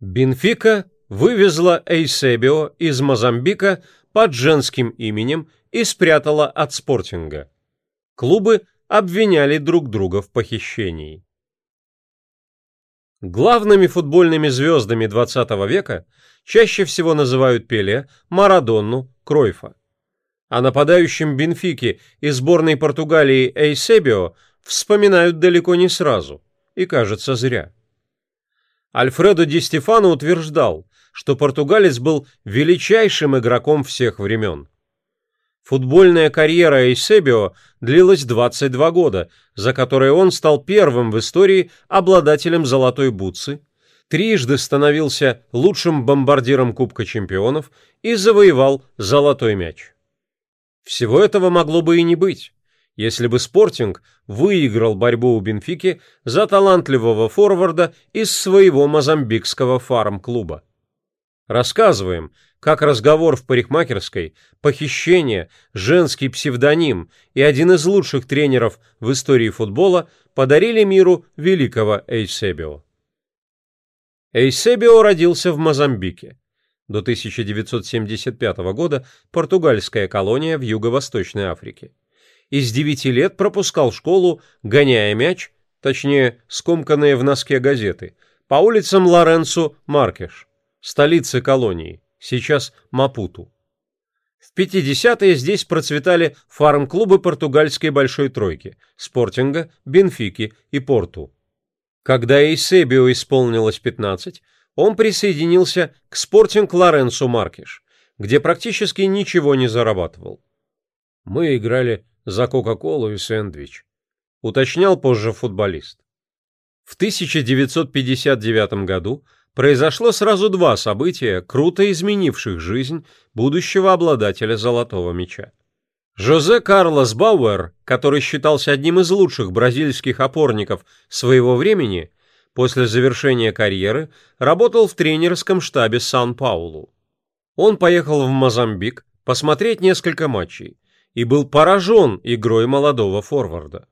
Бенфика вывезла Эйсебио из Мозамбика под женским именем и спрятала от спортинга. Клубы обвиняли друг друга в похищении. Главными футбольными звездами XX века чаще всего называют Пеле, Марадонну, Кройфа. О нападающем Бенфики и сборной Португалии Эйсебио вспоминают далеко не сразу, и кажется зря. Альфредо Ди Стефано утверждал, что португалец был величайшим игроком всех времен. Футбольная карьера Эйсебио длилась 22 года, за которые он стал первым в истории обладателем золотой бутсы, трижды становился лучшим бомбардиром Кубка чемпионов и завоевал золотой мяч. Всего этого могло бы и не быть, если бы Спортинг выиграл борьбу у Бенфики за талантливого форварда из своего мозамбикского фарм-клуба. Рассказываем, как разговор в парикмахерской, похищение, женский псевдоним и один из лучших тренеров в истории футбола подарили миру великого Эйсебио. Эйсебио родился в Мозамбике. До 1975 года португальская колония в Юго-Восточной Африке. Из девяти лет пропускал школу, гоняя мяч, точнее, скомканные в носке газеты, по улицам Лоренцо Маркеш, столицы колонии сейчас Мапуту. В 50-е здесь процветали фарм-клубы португальской большой тройки – Спортинга, Бенфики и Порту. Когда Эйсебио исполнилось 15, он присоединился к Спортинг Лоренцо Маркиш, где практически ничего не зарабатывал. «Мы играли за Кока-Колу и сэндвич», – уточнял позже футболист. В 1959 году произошло сразу два события, круто изменивших жизнь будущего обладателя золотого мяча. Жозе Карлос Бауэр, который считался одним из лучших бразильских опорников своего времени, после завершения карьеры работал в тренерском штабе Сан-Паулу. Он поехал в Мозамбик посмотреть несколько матчей и был поражен игрой молодого форварда.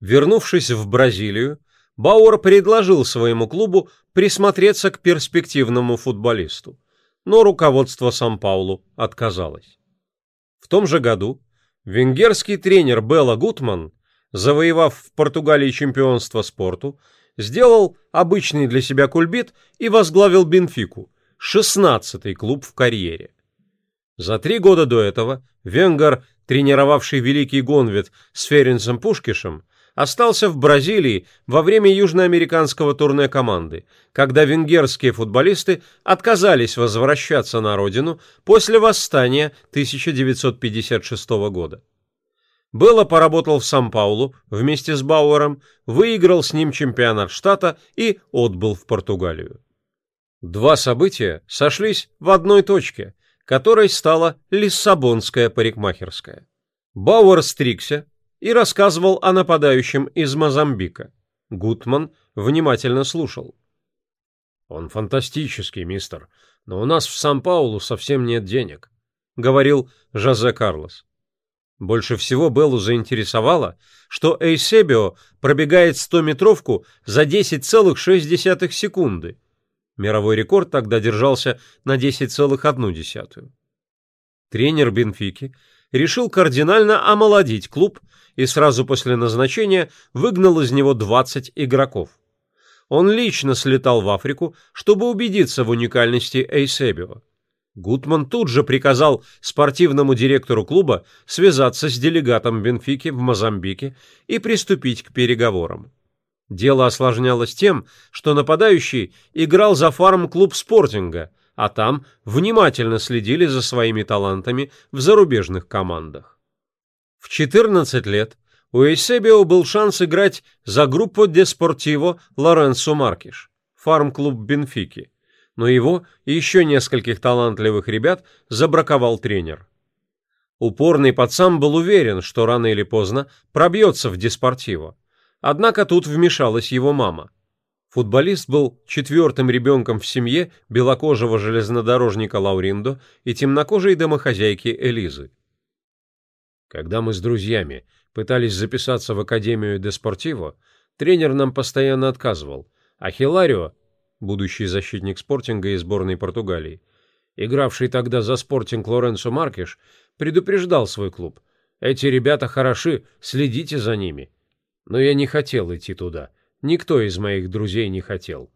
Вернувшись в Бразилию, Бауэр предложил своему клубу присмотреться к перспективному футболисту, но руководство Сан-Паулу отказалось. В том же году венгерский тренер Белла Гутман, завоевав в Португалии чемпионство спорту, сделал обычный для себя кульбит и возглавил Бенфику, 16-й клуб в карьере. За три года до этого венгер, тренировавший Великий Гонвет с Ференцем Пушкишем, остался в Бразилии во время южноамериканского турне команды, когда венгерские футболисты отказались возвращаться на родину после восстания 1956 года. Белло поработал в Сан-Паулу вместе с Бауэром, выиграл с ним чемпионат штата и отбыл в Португалию. Два события сошлись в одной точке, которой стала Лиссабонская парикмахерская. Бауэр стригся, и рассказывал о нападающем из Мозамбика. Гутман внимательно слушал. «Он фантастический, мистер, но у нас в Сан-Паулу совсем нет денег», — говорил Жозе Карлос. Больше всего Беллу заинтересовало, что Эйсебио пробегает 100-метровку за 10,6 секунды. Мировой рекорд тогда держался на 10,1. Тренер Бенфики решил кардинально омолодить клуб и сразу после назначения выгнал из него 20 игроков. Он лично слетал в Африку, чтобы убедиться в уникальности Эйсебио. Гутман тут же приказал спортивному директору клуба связаться с делегатом Бенфики в Мозамбике и приступить к переговорам. Дело осложнялось тем, что нападающий играл за фарм-клуб спортинга, а там внимательно следили за своими талантами в зарубежных командах. В 14 лет у Эйсебио был шанс играть за группу Деспортиво Лоренцо Маркиш, фарм-клуб Бенфики, но его и еще нескольких талантливых ребят забраковал тренер. Упорный пацан был уверен, что рано или поздно пробьется в Деспортиво. Однако тут вмешалась его мама. Футболист был четвертым ребенком в семье белокожего железнодорожника Лауриндо и темнокожей домохозяйки Элизы. Когда мы с друзьями пытались записаться в Академию де Спортиво, тренер нам постоянно отказывал, а Хиларио будущий защитник спортинга и сборной Португалии, игравший тогда за спортинг Лоренцо Маркиш, предупреждал свой клуб. «Эти ребята хороши, следите за ними». Но я не хотел идти туда. Никто из моих друзей не хотел.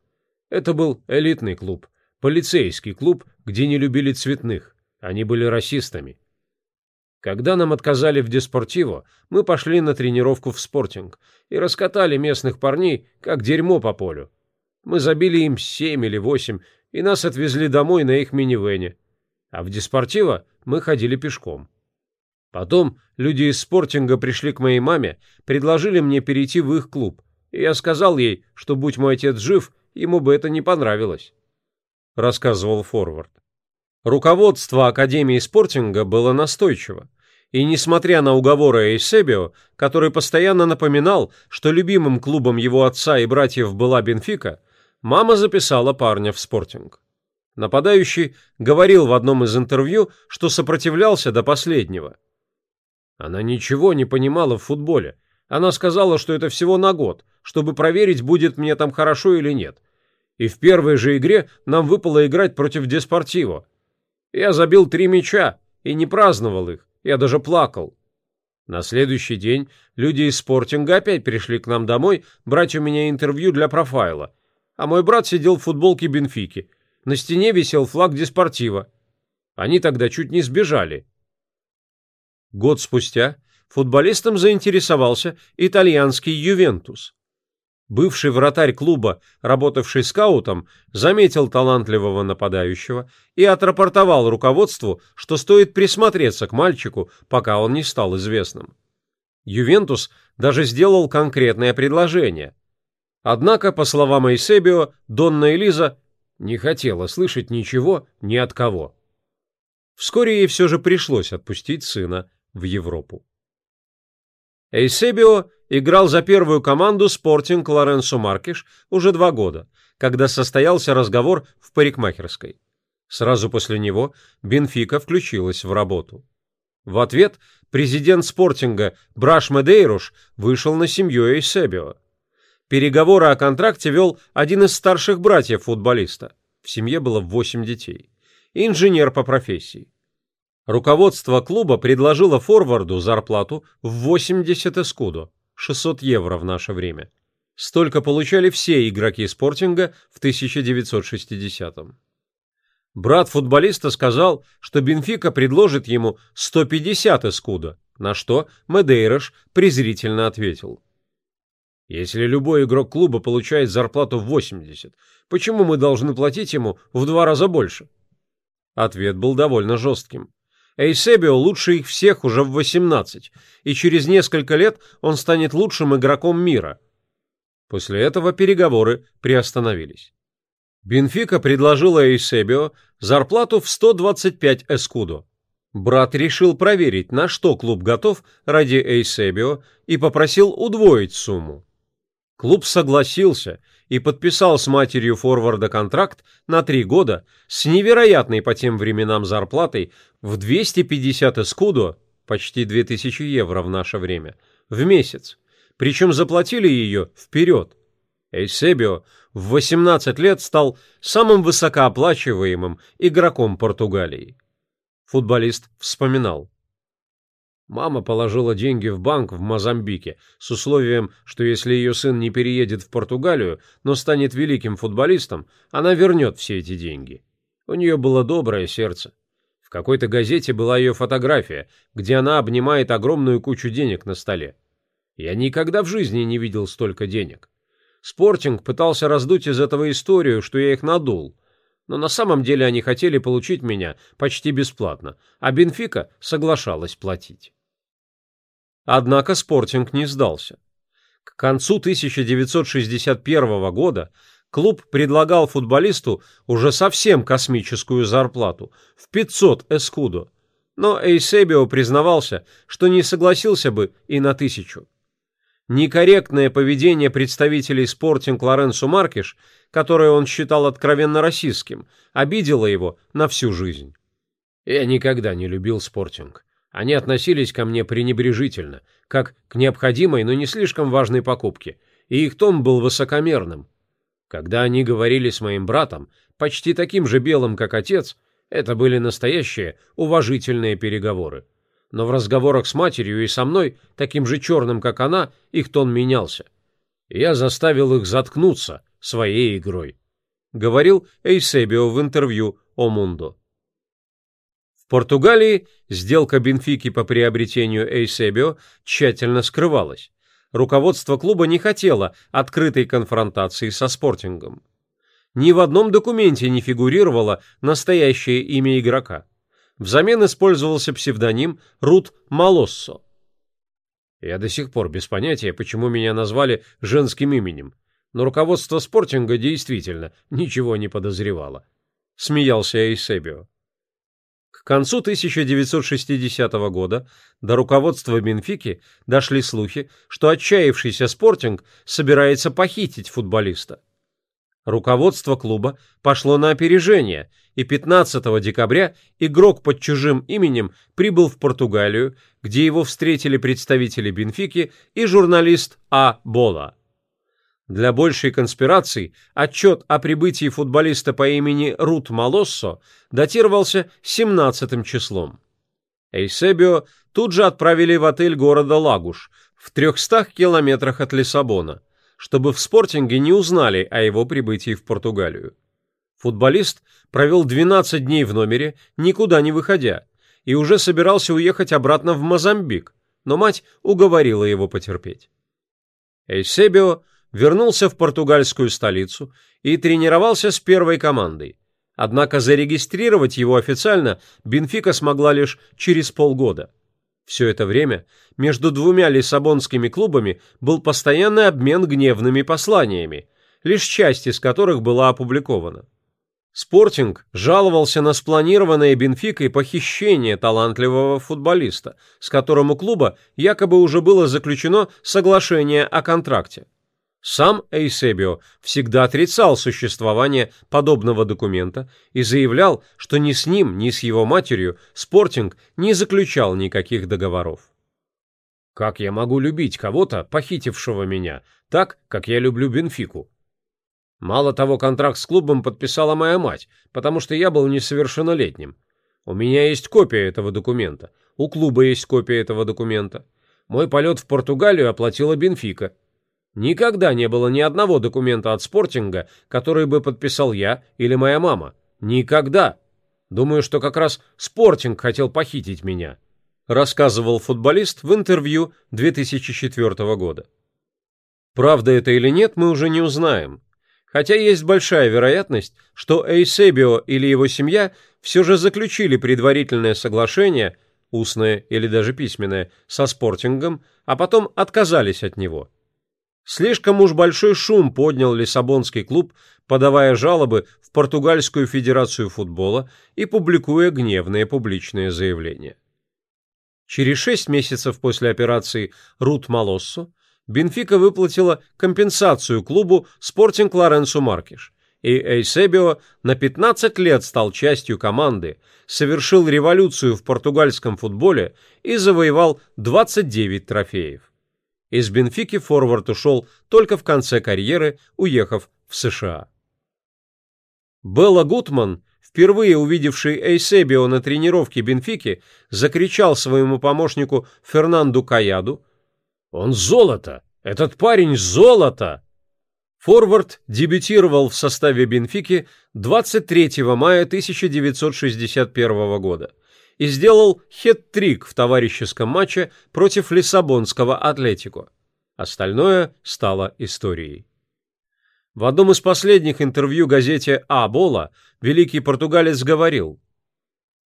Это был элитный клуб, полицейский клуб, где не любили цветных. Они были расистами. Когда нам отказали в Деспортиво, мы пошли на тренировку в спортинг и раскатали местных парней, как дерьмо по полю. Мы забили им семь или восемь, и нас отвезли домой на их минивене. А в Деспортиво мы ходили пешком. Потом люди из спортинга пришли к моей маме, предложили мне перейти в их клуб, и я сказал ей, что будь мой отец жив, ему бы это не понравилось. Рассказывал Форвард. Руководство Академии спортинга было настойчиво, и несмотря на уговоры Эйсебио, который постоянно напоминал, что любимым клубом его отца и братьев была Бенфика, мама записала парня в спортинг. Нападающий говорил в одном из интервью, что сопротивлялся до последнего. Она ничего не понимала в футболе. Она сказала, что это всего на год, чтобы проверить, будет мне там хорошо или нет. И в первой же игре нам выпало играть против Деспортиво. Я забил три мяча и не праздновал их, я даже плакал. На следующий день люди из спортинга опять пришли к нам домой брать у меня интервью для профайла, а мой брат сидел в футболке Бенфики. На стене висел флаг Деспортива. Они тогда чуть не сбежали. Год спустя футболистом заинтересовался итальянский Ювентус. Бывший вратарь клуба, работавший скаутом, заметил талантливого нападающего и отрапортовал руководству, что стоит присмотреться к мальчику, пока он не стал известным. Ювентус даже сделал конкретное предложение. Однако, по словам Эйсебио, Донна Элиза не хотела слышать ничего ни от кого. Вскоре ей все же пришлось отпустить сына в Европу. Эйсебио играл за первую команду «Спортинг Лоренсо Маркиш» уже два года, когда состоялся разговор в парикмахерской. Сразу после него Бенфика включилась в работу. В ответ президент спортинга Браш Медейруш вышел на семью Эйсебио. Переговоры о контракте вел один из старших братьев футболиста. В семье было восемь детей. Инженер по профессии. Руководство клуба предложило форварду зарплату в 80 эскудо, 600 евро в наше время. Столько получали все игроки спортинга в 1960-м. Брат футболиста сказал, что Бенфика предложит ему 150 эскудо, на что Медейрош презрительно ответил. «Если любой игрок клуба получает зарплату в 80, почему мы должны платить ему в два раза больше?» Ответ был довольно жестким. Эйсебио лучше их всех уже в 18, и через несколько лет он станет лучшим игроком мира. После этого переговоры приостановились. Бенфика предложила Эйсебио зарплату в 125 эскудо. Брат решил проверить, на что клуб готов ради Эйсебио и попросил удвоить сумму. Клуб согласился и подписал с матерью форварда контракт на три года с невероятной по тем временам зарплатой в 250 эскудо, почти 2000 евро в наше время, в месяц. Причем заплатили ее вперед. Эйсебио в 18 лет стал самым высокооплачиваемым игроком Португалии. Футболист вспоминал. Мама положила деньги в банк в Мозамбике с условием, что если ее сын не переедет в Португалию, но станет великим футболистом, она вернет все эти деньги. У нее было доброе сердце. В какой-то газете была ее фотография, где она обнимает огромную кучу денег на столе. Я никогда в жизни не видел столько денег. Спортинг пытался раздуть из этого историю, что я их надул. Но на самом деле они хотели получить меня почти бесплатно, а Бенфика соглашалась платить. Однако Спортинг не сдался. К концу 1961 года клуб предлагал футболисту уже совсем космическую зарплату в 500 эскудо, но Эйсебио признавался, что не согласился бы и на тысячу. Некорректное поведение представителей спортинг Лоренцо Маркиш, которое он считал откровенно расистским, обидело его на всю жизнь. Я никогда не любил спортинг. Они относились ко мне пренебрежительно, как к необходимой, но не слишком важной покупке, и их тон был высокомерным. Когда они говорили с моим братом, почти таким же белым, как отец, это были настоящие уважительные переговоры. Но в разговорах с матерью и со мной, таким же черным, как она, их тон менялся. Я заставил их заткнуться своей игрой. Говорил Эйсебио в интервью о Мундо. Португалии сделка Бенфики по приобретению Эйсебио тщательно скрывалась руководство клуба не хотело открытой конфронтации со спортингом. Ни в одном документе не фигурировало настоящее имя игрока. Взамен использовался псевдоним Рут Малоссо. Я до сих пор без понятия, почему меня назвали женским именем, но руководство спортинга действительно ничего не подозревало. Смеялся Эйсебио. К концу 1960 года до руководства Бенфики дошли слухи, что отчаявшийся спортинг собирается похитить футболиста. Руководство клуба пошло на опережение, и 15 декабря игрок под чужим именем прибыл в Португалию, где его встретили представители Бенфики и журналист А. Бола. Для большей конспирации отчет о прибытии футболиста по имени Рут Малоссо датировался 17 числом. Эйсебио тут же отправили в отель города Лагуш в 300 километрах от Лиссабона, чтобы в спортинге не узнали о его прибытии в Португалию. Футболист провел 12 дней в номере, никуда не выходя, и уже собирался уехать обратно в Мозамбик, но мать уговорила его потерпеть. Эйсебио вернулся в португальскую столицу и тренировался с первой командой. Однако зарегистрировать его официально Бенфика смогла лишь через полгода. Все это время между двумя лиссабонскими клубами был постоянный обмен гневными посланиями, лишь часть из которых была опубликована. Спортинг жаловался на спланированное Бенфикой похищение талантливого футболиста, с которым у клуба якобы уже было заключено соглашение о контракте. Сам Эйсебио всегда отрицал существование подобного документа и заявлял, что ни с ним, ни с его матерью Спортинг не заключал никаких договоров. Как я могу любить кого-то, похитившего меня, так, как я люблю Бенфику? Мало того, контракт с клубом подписала моя мать, потому что я был несовершеннолетним. У меня есть копия этого документа, у клуба есть копия этого документа. Мой полет в Португалию оплатила Бенфика – Никогда не было ни одного документа от спортинга, который бы подписал я или моя мама. Никогда. Думаю, что как раз спортинг хотел похитить меня, рассказывал футболист в интервью 2004 года. Правда это или нет, мы уже не узнаем. Хотя есть большая вероятность, что Эйсебио или его семья все же заключили предварительное соглашение, устное или даже письменное, со спортингом, а потом отказались от него. Слишком уж большой шум поднял Лиссабонский клуб, подавая жалобы в Португальскую федерацию футбола и публикуя гневные публичные заявления. Через шесть месяцев после операции Рут Малоссо Бенфика выплатила компенсацию клубу Спортинг Лоренцо Маркиш, и Эйсебио на 15 лет стал частью команды, совершил революцию в португальском футболе и завоевал 29 трофеев. Из Бенфики форвард ушел только в конце карьеры, уехав в США. Белла Гутман, впервые увидевший Эйсебио на тренировке Бенфики, закричал своему помощнику Фернанду Каяду «Он золото! Этот парень золото!» Форвард дебютировал в составе Бенфики 23 мая 1961 года и сделал хет-трик в товарищеском матче против Лиссабонского Атлетико. Остальное стало историей. В одном из последних интервью газете «А. Бола» великий португалец говорил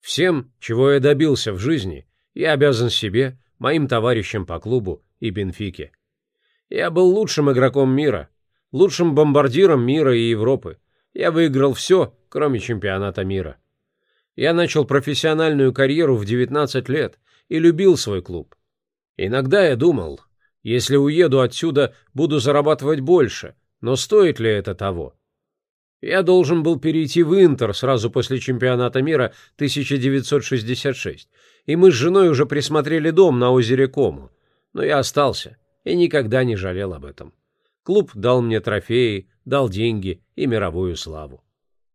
«Всем, чего я добился в жизни, я обязан себе, моим товарищам по клубу и Бенфике. Я был лучшим игроком мира, лучшим бомбардиром мира и Европы. Я выиграл все, кроме чемпионата мира. Я начал профессиональную карьеру в 19 лет и любил свой клуб. Иногда я думал, если уеду отсюда, буду зарабатывать больше, но стоит ли это того? Я должен был перейти в Интер сразу после чемпионата мира 1966, и мы с женой уже присмотрели дом на озере Кому, но я остался и никогда не жалел об этом. Клуб дал мне трофеи, дал деньги и мировую славу.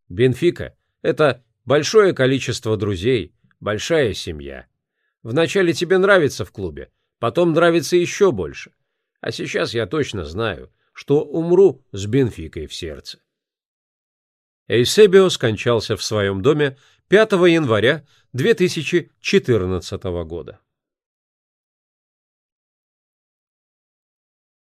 Бенфика — это большое количество друзей, большая семья. Вначале тебе нравится в клубе, потом нравится еще больше. А сейчас я точно знаю, что умру с Бенфикой в сердце. Эйсебио скончался в своем доме 5 января 2014 года.